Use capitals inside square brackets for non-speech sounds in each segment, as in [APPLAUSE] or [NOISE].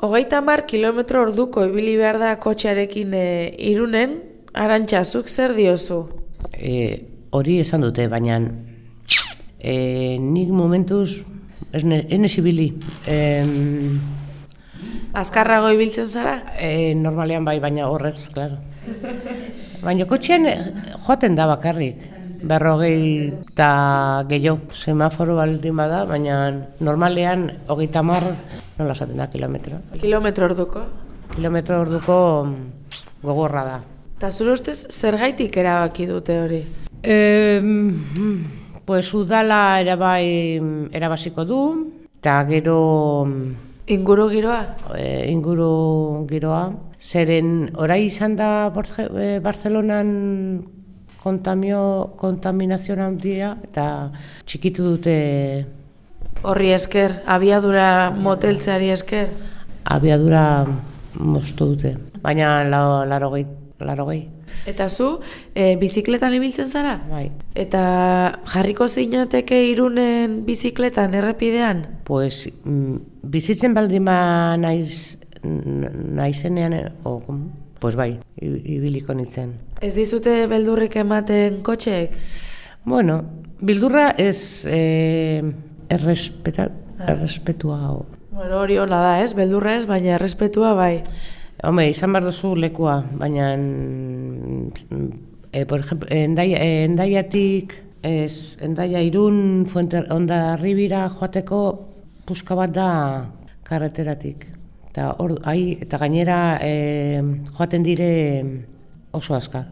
Hogeita mar kilometro orduko ibili behar da kotxearekin e, irunen, arantxa, zuk zer diozu? E, hori esan dute, baina e, nik momentuz ez ne- ez nez ibili. E, Azkarrago ibiltzen zara? e, normalean bai, baina horrez, claro. Baina kotxean joaten da bakarrik. Berrogei eta gehiago, semaforo baldin bada, baina normalean hogeita mar, nola esaten da, kilometro. Kilometro orduko. Kilometro orduko mm, gogorra da. Eta zure ustez, zergaitik erabaki dute hori? E, pues udala erabai erabasiko du, eta gero Inguru giroa? e, inguru giroa. Zeren orai izan da Borge- e, Barcelonan kontamio, kontaminazio handia eta txikitu dute Horri esker, abiadura moteltzeari esker. abiadura moztu dute. Baina la, laro gehi, laro gehi, Eta zu, e, bizikletan ibiltzen zara? bai. Eta jarriko zeinateke irunen bizikletan errepidean? Pues, mm, bizitzen baldin ba naiz, naizenean, o, pues bai, ibiliko nintzen. Ez dizute beldurrik ematen kotxeek? Bueno, bildurra ez eh, errespeta, errespetua. o- Bueno, hori hola da, ez? Beldurra ez, baina errespetua bai. Hombre, izan behar duzu lekua, baina, e, por ejemplo, endaia, eh, endaiatik, ez, endaia irun, fuente, onda ribira joateko puska bat da karreteratik. Eta, hor, ai, eta gainera e, joaten dire oso azkar.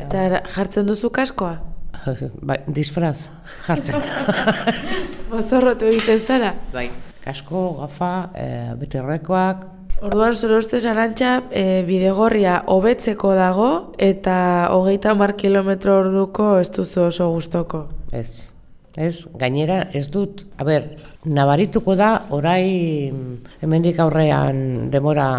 Eta era- jartzen duzu kaskoa? [LAUGHS] Bai, disfraz jartzen. [LAUGHS] Mozorrotu egiten zara? bai. Kasko, gafa, e, beterrekoak, Orduan zure ustez arantxa e, bidegorria hobetzeko dago eta hogeita mar kilometro orduko ez duzu oso gustoko. Ez. Ez, gainera ez dut, a ber, nabarituko da orai mm, hemendik aurrean demora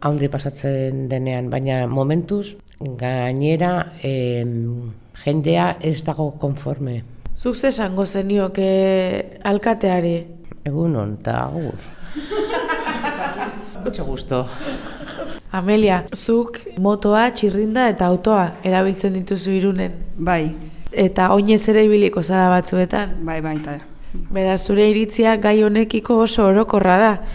handi pasatzen denean, baina momentuz gainera em, jendea ez dago konforme. Zuk ze esango zenioke alkateari? Egunon, eta agur. [LAUGHS] Mucho gusto. Amelia, zuk motoa, txirrinda eta autoa erabiltzen dituzu irunen. Bai, Eta oinez ere ibiliko zara batzuetan. bai, bai, eta. Beraz, zure iritzia gai honekiko oso orokorra da. [LAUGHS]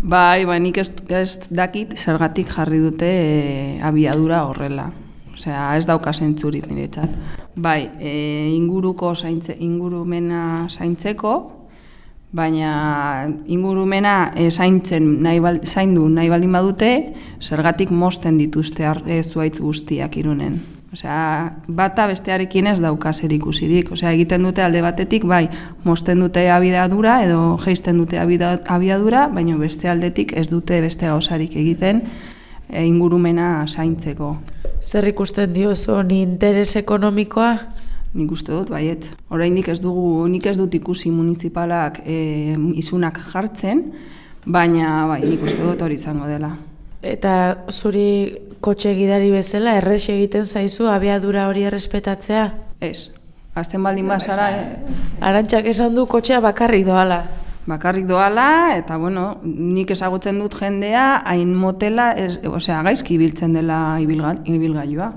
Bai, bai, nik ez, ez dakit zergatik jarri dute e, abiadura horrela. Osea, ez dauka zentzurit niretzat. Bai, e, inguruko zaintze, ingurumena zaintzeko, baina ingurumena e, zaintzen nahi bal, zaindu nahi baldin badute, zergatik mosten dituzte ar, e, zuaitz guztiak irunen. Osea, bata bestearekin ez dauka zer ikusirik. Osea, egiten dute alde batetik, bai, mosten dute abiadura edo geisten dute abiadura, baina beste aldetik ez dute beste gauzarik egiten e, ingurumena zaintzeko. Zer ikusten diozu, ni interes ekonomikoa? Nik uste dut, baiet. Oraindik ez dugu, nik ez dut ikusi municipalak e, izunak jartzen, baina bai, nik uste dut hori izango dela. Eta zuri kotxe gidari bezala errex egiten zaizu abiadura hori errespetatzea? Ez, azten baldin bazara, e, Arantxak esan du kotxea bakarrik doala. bakarrik doala, eta bueno, nik ezagutzen dut jendea, hain motela, ez, osea, gaizki ibiltzen dela ibilga, ibilgailua.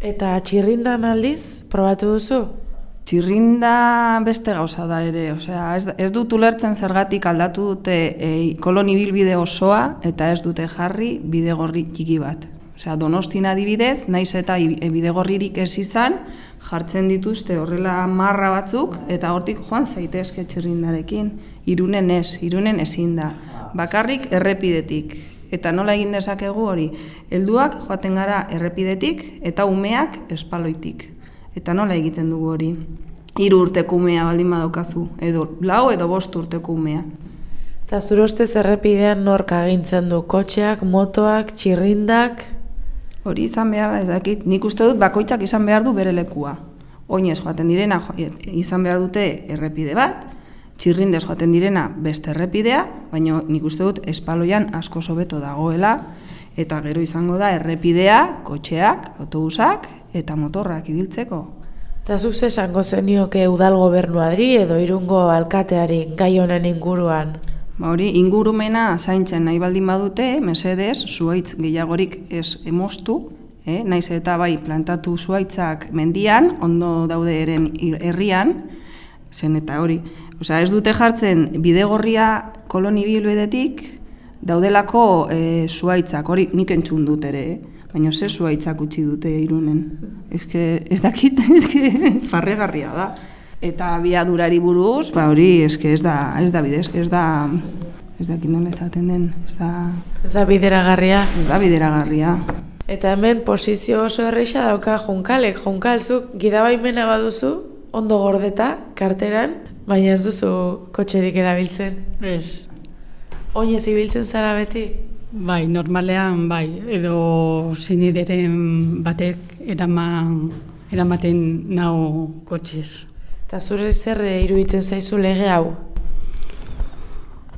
Eta txirrindan aldiz, probatu duzu? Txirrinda beste gauza da ere, osea, ez, ez dut ulertzen zergatik aldatu dute e, kolon ibilbide osoa eta ez dute jarri bidegorri txiki bat. Osea, donostin adibidez, naiz eta i- e, bidegorririk ez izan, jartzen dituzte horrela marra batzuk eta hortik joan zaitezke txirrindarekin. Irunen ez, irunen ezin da. Bakarrik errepidetik. Eta nola egin dezakegu hori? Helduak joaten gara errepidetik eta umeak espaloitik. Eta nola egiten dugu hori? Hiru urteko umea baldin badaukazu, edo lau edo bost urteko umea. Eta zure ustez errepidean nork agintzen du kotxeak, motoak, txirrindak, Hori izan behar da, ez dakit, nik uste dut bakoitzak izan behar du bere lekua. Oinez joaten direna jo- izan behar dute errepide bat, txirrindez joaten direna beste errepidea, baina nik uste dut espaloian asko sobeto dagoela, eta gero izango da errepidea, kotxeak, autobusak eta motorrak ibiltzeko. Eta zuk ze esango zenioke udal gobernuadri edo irungo alkateari gai honen inguruan? Ba hori, ingurumena zaintzen nahi baldin badute, mesedez, zuaitz gehiagorik ez emostu, eh? naiz eta bai plantatu zuaitzak mendian, ondo daude eren herrian, zen eta hori. Osea, ez dute jartzen bidegorria koloni bilbedetik, daudelako e, zuaitzak, hori nik entzun dut ere, eh? Baina ze zuaitzak utzi dute irunen. Ez ez dakit, [LAUGHS] ez farregarria da. Eta biadurari buruz, ba hori, ez ez da, ez da bidez, ez da, ez da kindola ezaten den, ez da... Ez da bideragarria. Ez da bideragarria. Eta hemen posizio oso erreixa dauka junkalek, junkalzuk gidabaimena baduzu, ondo gordeta, karteran, baina ez duzu kotxerik erabiltzen. Ez, Oinez ibiltzen zara beti? Bai, normalean, bai, edo zinideren batek eraman, eramaten nau kotxez. Eta zure zer iruditzen zaizu lege hau?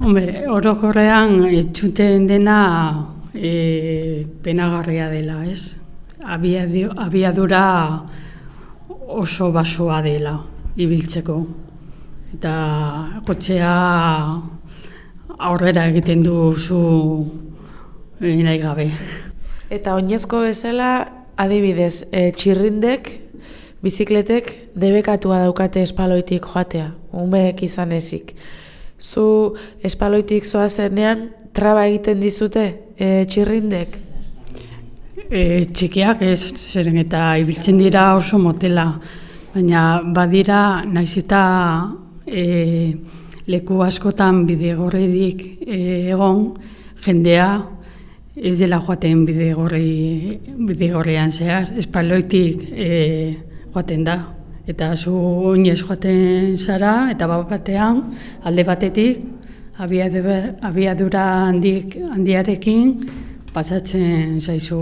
Hombre, orokorrean etxuten dena e, penagarria dela, ez? Abiadu, abiadura oso basoa dela ibiltzeko. Eta kotxea aurrera egiten duzu e, nahi gabe. Eta oinezko bezala, adibidez, e, txirrindek, bizikletek debekatua daukate espaloitik joatea, umeek izan ezik. Zu espaloitik zoa zenean, traba egiten dizute e, txirrindek? E, txikiak ez, zeren eta ibiltzen dira oso motela, baina badira naiz eta e, leku askotan bidegorririk e, egon, jendea ez dela joaten bidegorri, bidegorrian zehar, espaloitik e, joaten da. Eta zu oinez joaten zara, eta bat batean, alde batetik, abiadura, abiadura handik, handiarekin, pasatzen zaizu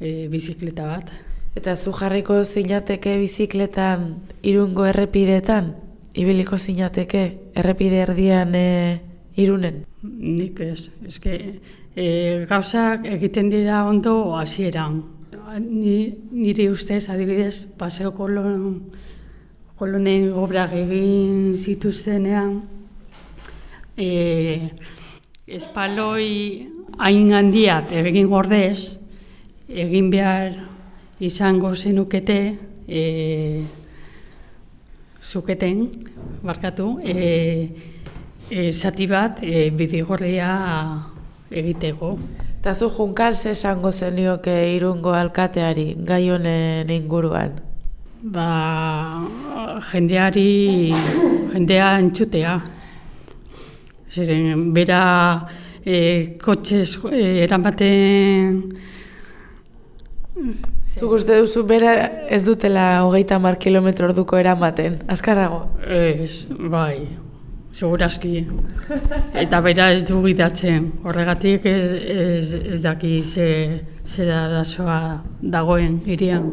e, bizikleta bat. Eta zu jarriko zinateke bizikletan irungo errepidetan? Ibiliko zinateke errepide erdian e, irunen? Nik ez, eske e, gauzak egiten dira ondo hasieran. Ni, niri ustez, adibidez, paseo kolon, kolonen obrak egin zituztenean, e, espaloi hain handiat egin gordez, egin behar izango zenukete, e, zuketen, barkatu, e, e, zati bat e, bidigorria egiteko. Eta zu junkal ze esango zenioke irungo alkateari gai honen inguruan? Ba, jendeari, jendea entzutea. Zeren, bera e, kotxez e, eramaten Zuk uste duzu bera ez dutela hogeita mar kilometro orduko eramaten, azkarrago? Ez, bai, segurazki. Eta bera ez du gidatzen. Horregatik ez, ez, ez daki ze, ze arazoa dagoen irian.